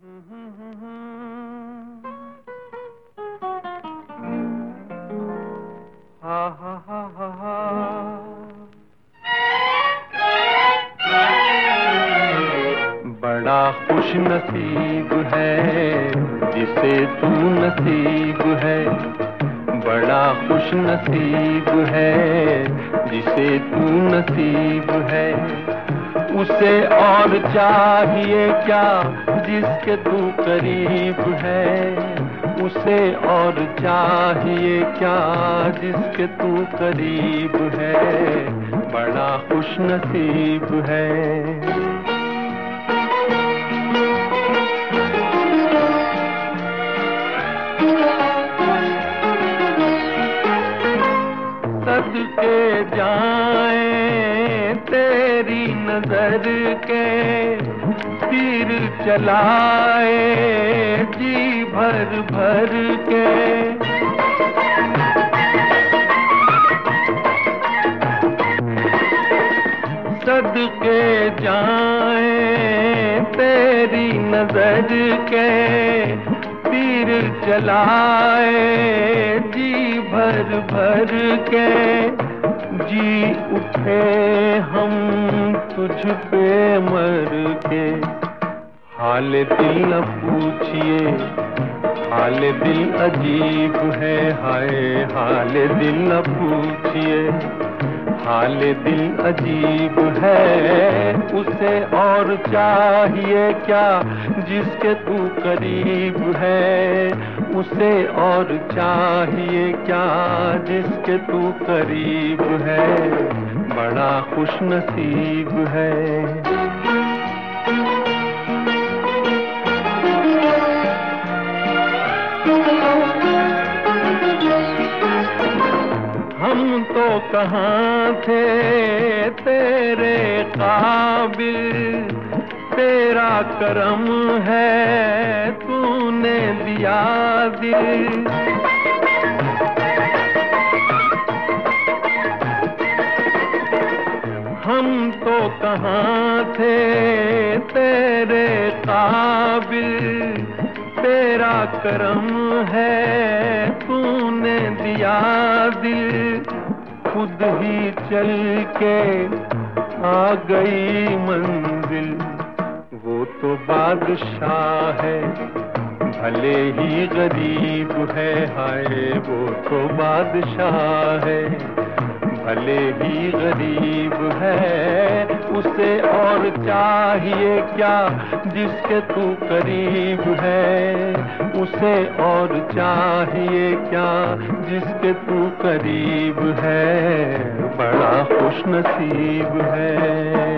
बड़ा खुश नसीब है, जिसे तू नसीब है। बड़ा खुश नसीब है, जिसे तू नसीब है। उसे और चाहिए क्या? जिसके तू करीब है, उसे और चाहिए क्या? जिसके तू करीब है, बड़ा खुश नसीब है। सदके जाए तेरी नज़र के तीर चलाए जी भर भर के। सदके जाए तेरी नज़र के। तीर चलाए जी भर भर के। जी उठे तुझ पे मर के हाल दिल न पूछिए, हाल दिल अजीब है, हाय, हाल दिल न पूछिए, हाल दिल अजीब है, उसे और चाहिए क्या जिसके तू करीब है, उसे और चाहिए क्या जिसके तू करीब है। बड़ा खुश नसीब है। हम तो कहाँ थे तेरे काबिल? तेरा करम है तूने दिया दिल। तो कहाँ थे तेरे काबिल? तेरा करम है तूने दिया दिल। खुद ही चल के आ गई मंजिल। वो तो बादशाह है, भले ही गरीब है, हाय, वो तो बादशाह है। भले ही गरीब है, उसे और चाहिए क्या? जिसके तू करीब है, उसे और चाहिए क्या? जिसके तू करीब है, बड़ा खुश नसीब है।